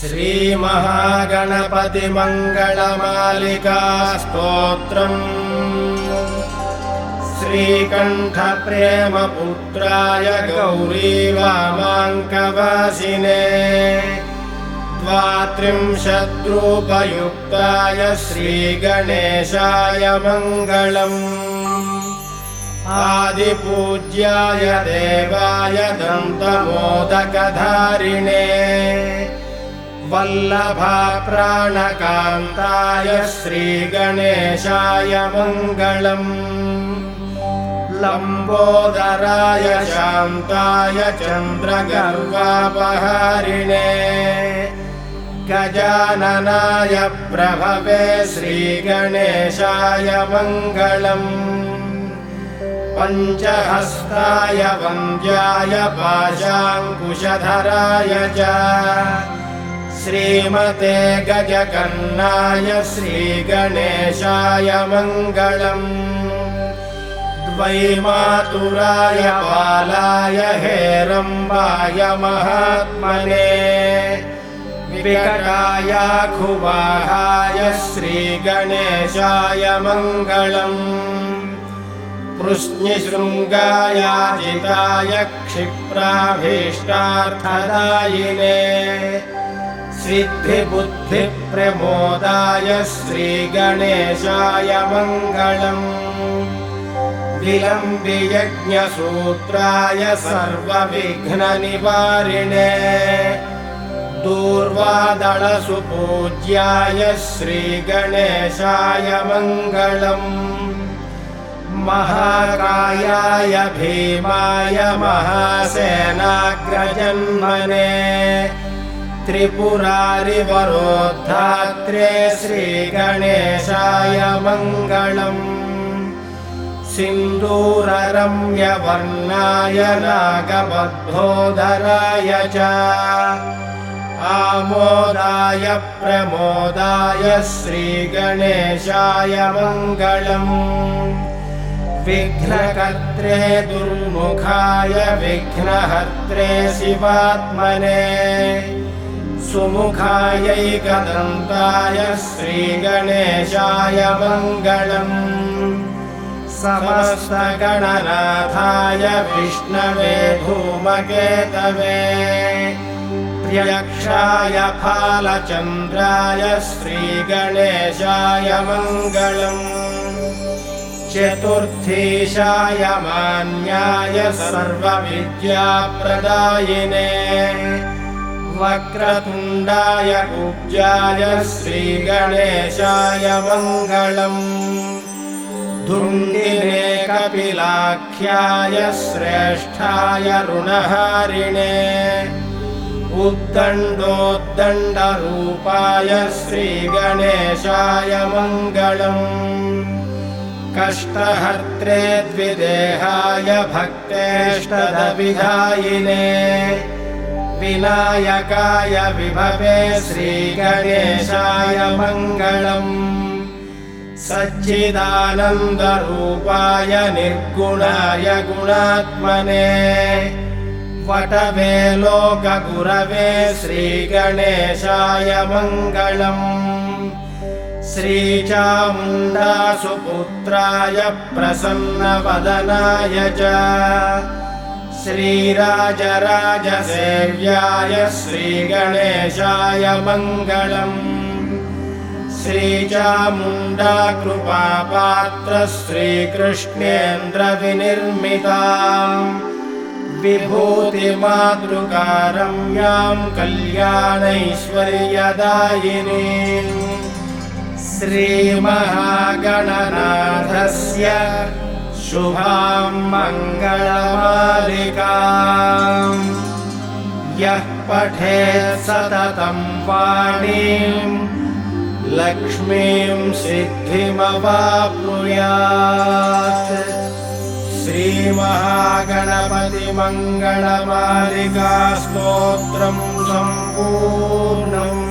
श्रीमहागणपतिमङ्गलमालिका स्तोत्रम् श्रीकण्ठप्रेमपुत्राय गौरी वामाङ्कवासिने द्वात्रिंशद्रूपयुक्ताय श्रीगणेशाय मङ्गलम् आदिपूज्याय देवाय दन्तमोदकधारिणे वल्लभा प्राणकान्ताय श्रीगणेशाय मङ्गलम्। लम्बोदराय शान्ताय चन्द्रगर्वापहारिणे गजाननाय प्रभवे श्रीगणेशाय मङ्गलम्। पञ्चहस्ताय वन्द्याय पाशाङ्कुशधराय च श्रीमते गजकर्णाय श्रीगणेशाय मङ्गलम्। द्वैमातुराय बालाय हेरम्बाय महात्मने। विकटायाखुवाहाय श्रीगणेशाय मङ्गलम्। कृष्णशृङ्गायाजिताय क्षिप्राभीष्टार्थदायिने सिद्धिबुद्धिप्रमोदाय श्रीगणेशाय मङ्गलम् विलम्बियज्ञसूत्राय सर्वविघ्ननिवारिणे। दूर्वादळसुपूज्याय श्रीगणेशाय मङ्गलम् महाकायाय भीमाय महासेनाग्रजन्मने त्रिपुरारिवरोद्धात्रे श्रीगणेशाय मङ्गलम्। सिन्दूररम्यवर्णाय नागबद्धोदराय च। आमोदाय प्रमोदाय श्रीगणेशाय मङ्गलम्। विघ्नकर्त्रे दुर्मुखाय विघ्नहर्त्रे शिवात्मने सुमुखायैकदन्ताय श्रीगणेशाय मङ्गलम् समस्तगणनाथाय विष्णवे धूमकेतवे प्र्यक्षाय फालचन्द्राय श्रीगणेशाय मङ्गलम् चतुर्थीशाय मान्याय सर्वविद्याप्रदायिने वक्रतुण्डाय कुब्जाय श्रीगणेशाय मङ्गलम्। धुण्डिने कपिलाख्याय श्रेष्ठाय ऋणहारिणे। उद्दण्डोद्दण्डरूपाय श्रीगणेशाय मङ्गलम्। कष्टहर्त्रे द्विदेहाय भक्तेष्टदविधायिने विनायकाय विभवे श्रीगणेशाय मङ्गलम्। सच्चिदानन्दरूपाय निर्गुणाय गुणात्मने। वटवे लोकगुरवे श्रीगणेशाय मङ्गलम्। श्रीचामुण्डासुपुत्राय प्रसन्नवदनाय च श्रीराजराजसेव्याय श्रीगणेशाय मङ्गलम्। श्रीचामुण्डा कृपापात्र श्रीकृष्णेन्द्रविनिर्मिता विभूतिमातृकारम्यां कल्याणैश्वर्यदायिनी श्रीमहागणनाथस्य शुभां मङ्गलमालिकाम्। यः पठेत् सततं वाणीम् लक्ष्मीं सिद्धिमवाप्नुयात्। श्रीमहागणपतिमङ्गलमालिका स्तोत्रं सम्पूर्णम्